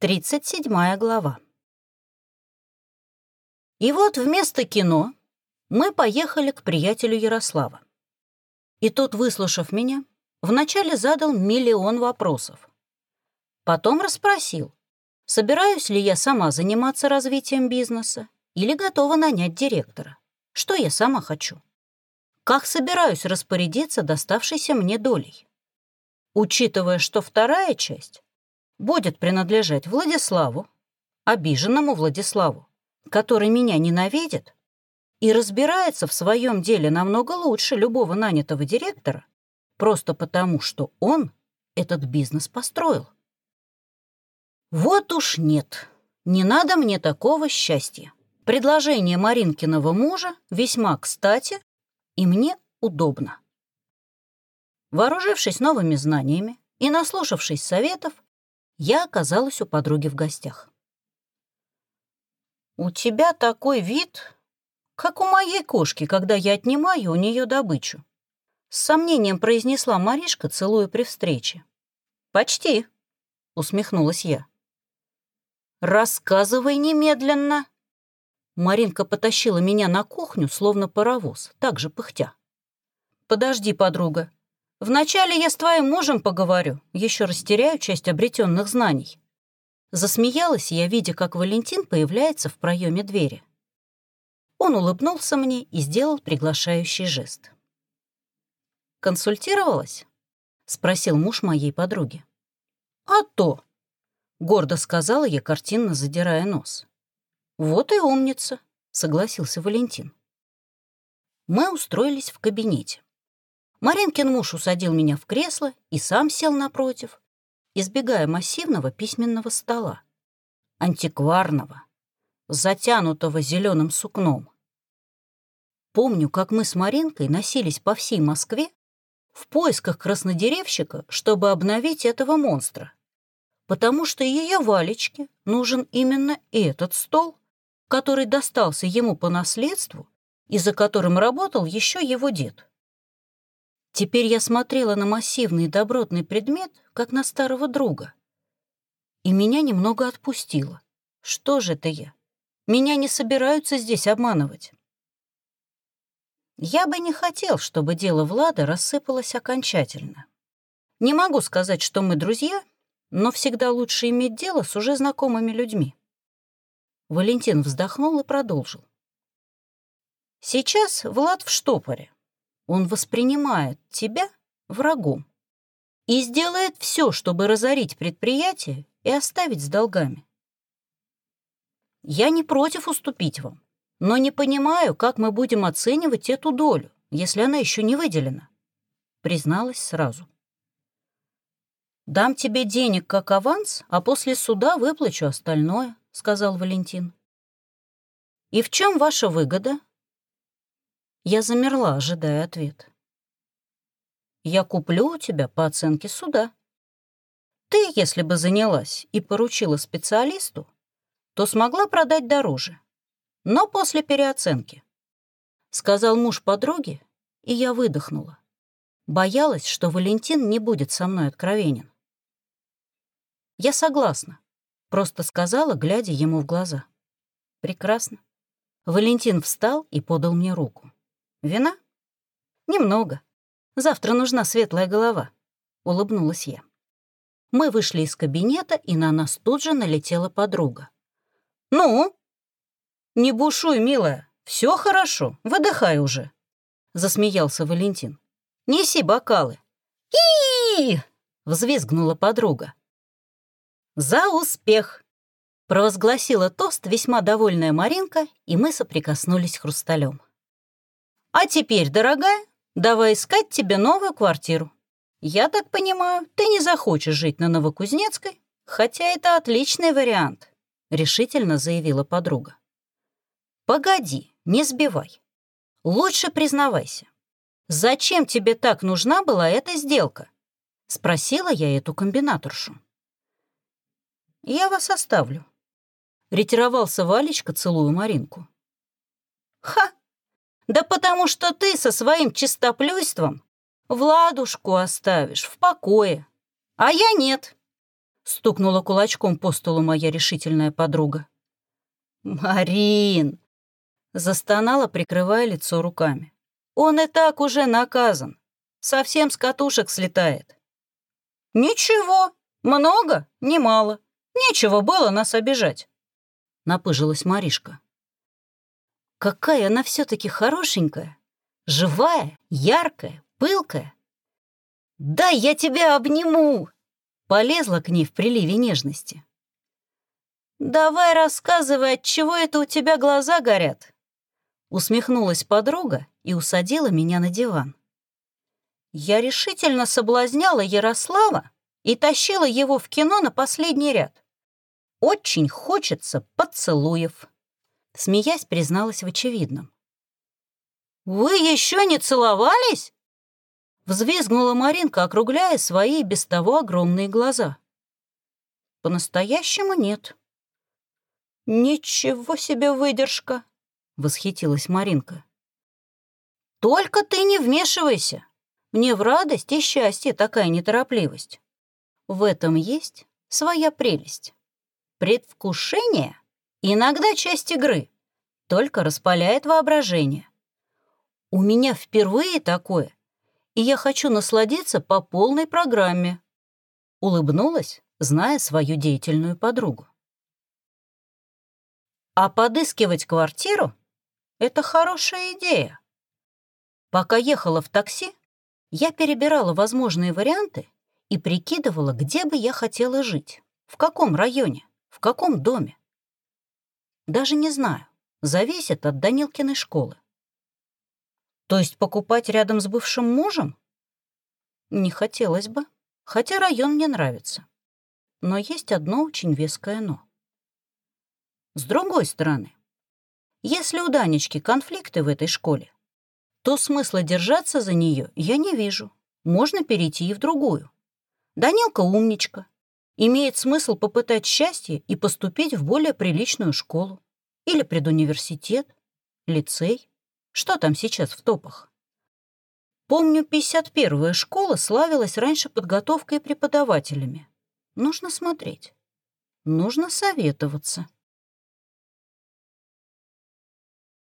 37 глава. И вот вместо кино мы поехали к приятелю Ярослава. И тот, выслушав меня, вначале задал миллион вопросов. Потом расспросил, собираюсь ли я сама заниматься развитием бизнеса или готова нанять директора, что я сама хочу. Как собираюсь распорядиться доставшейся мне долей. Учитывая, что вторая часть будет принадлежать Владиславу, обиженному Владиславу, который меня ненавидит и разбирается в своем деле намного лучше любого нанятого директора, просто потому, что он этот бизнес построил. Вот уж нет, не надо мне такого счастья. Предложение Маринкиного мужа весьма кстати и мне удобно. Вооружившись новыми знаниями и наслушавшись советов, я оказалась у подруги в гостях. «У тебя такой вид, как у моей кошки, когда я отнимаю у нее добычу», с сомнением произнесла Маришка, целуя при встрече. «Почти», — усмехнулась я. «Рассказывай немедленно». Маринка потащила меня на кухню, словно паровоз, так же пыхтя. «Подожди, подруга, Вначале я с твоим мужем поговорю, еще растеряю часть обретенных знаний. Засмеялась я, видя, как Валентин появляется в проеме двери. Он улыбнулся мне и сделал приглашающий жест. «Консультировалась?» — спросил муж моей подруги. «А то!» — гордо сказала я, картинно задирая нос. «Вот и умница», — согласился Валентин. Мы устроились в кабинете. Маринкин муж усадил меня в кресло и сам сел напротив, избегая массивного письменного стола, антикварного, затянутого зеленым сукном. Помню, как мы с Маринкой носились по всей Москве в поисках краснодеревщика, чтобы обновить этого монстра, потому что ее Валечке нужен именно этот стол, который достался ему по наследству и за которым работал еще его дед. Теперь я смотрела на массивный добротный предмет, как на старого друга. И меня немного отпустило. Что же это я? Меня не собираются здесь обманывать. Я бы не хотел, чтобы дело Влада рассыпалось окончательно. Не могу сказать, что мы друзья, но всегда лучше иметь дело с уже знакомыми людьми. Валентин вздохнул и продолжил. Сейчас Влад в штопоре. Он воспринимает тебя врагом и сделает все, чтобы разорить предприятие и оставить с долгами. Я не против уступить вам, но не понимаю, как мы будем оценивать эту долю, если она еще не выделена, призналась сразу. «Дам тебе денег как аванс, а после суда выплачу остальное», — сказал Валентин. «И в чем ваша выгода?» Я замерла, ожидая ответ. «Я куплю у тебя по оценке суда. Ты, если бы занялась и поручила специалисту, то смогла продать дороже, но после переоценки», — сказал муж подруги, и я выдохнула. Боялась, что Валентин не будет со мной откровенен. «Я согласна», — просто сказала, глядя ему в глаза. «Прекрасно». Валентин встал и подал мне руку. Вина? Немного. Завтра нужна светлая голова, улыбнулась я. Мы вышли из кабинета, и на нас тут же налетела подруга. «Ну?» «Не бушуй, милая, все хорошо, выдыхай уже», — засмеялся Валентин. «Неси бокалы». и взвизгнула подруга. «За успех!» — провозгласила тост весьма довольная Маринка, и мы соприкоснулись хрусталем. А теперь, дорогая, давай искать тебе новую квартиру. Я так понимаю, ты не захочешь жить на Новокузнецкой, хотя это отличный вариант», — решительно заявила подруга. «Погоди, не сбивай. Лучше признавайся. Зачем тебе так нужна была эта сделка?» — спросила я эту комбинаторшу. «Я вас оставлю», — ретировался Валечка, целую Маринку. «Ха! Да потому что ты со своим чистоплюйством Владушку оставишь в покое, а я нет. стукнула кулачком по столу моя решительная подруга. «Марин!» — застонала, прикрывая лицо руками. «Он и так уже наказан. Совсем с катушек слетает». «Ничего, много, немало. Нечего было нас обижать», — напыжилась Маришка. «Какая она все таки хорошенькая, живая, яркая, пылкая. «Дай я тебя обниму!» Полезла к ней в приливе нежности. «Давай рассказывай, от чего это у тебя глаза горят?» Усмехнулась подруга и усадила меня на диван. Я решительно соблазняла Ярослава и тащила его в кино на последний ряд. Очень хочется поцелуев. Смеясь, призналась в очевидном. «Вы еще не целовались?» Взвизгнула Маринка, округляя свои без того огромные глаза. «По-настоящему нет». «Ничего себе выдержка!» — восхитилась Маринка. «Только ты не вмешивайся. Мне в радость и счастье такая неторопливость. В этом есть своя прелесть. Предвкушение — иногда часть игры, только распаляет воображение. У меня впервые такое, и я хочу насладиться по полной программе. Улыбнулась, зная свою деятельную подругу. А подыскивать квартиру — это хорошая идея. Пока ехала в такси, я перебирала возможные варианты и прикидывала, где бы я хотела жить, в каком районе, в каком доме. Даже не знаю, зависит от Данилкиной школы. То есть покупать рядом с бывшим мужем? Не хотелось бы, хотя район мне нравится. Но есть одно очень веское «но». С другой стороны, если у Данечки конфликты в этой школе, то смысла держаться за нее я не вижу. Можно перейти и в другую. Данилка умничка. Имеет смысл попытать счастье и поступить в более приличную школу. Или предуниверситет, лицей. Что там сейчас в топах? Помню, 51-я школа славилась раньше подготовкой преподавателями. Нужно смотреть. Нужно советоваться.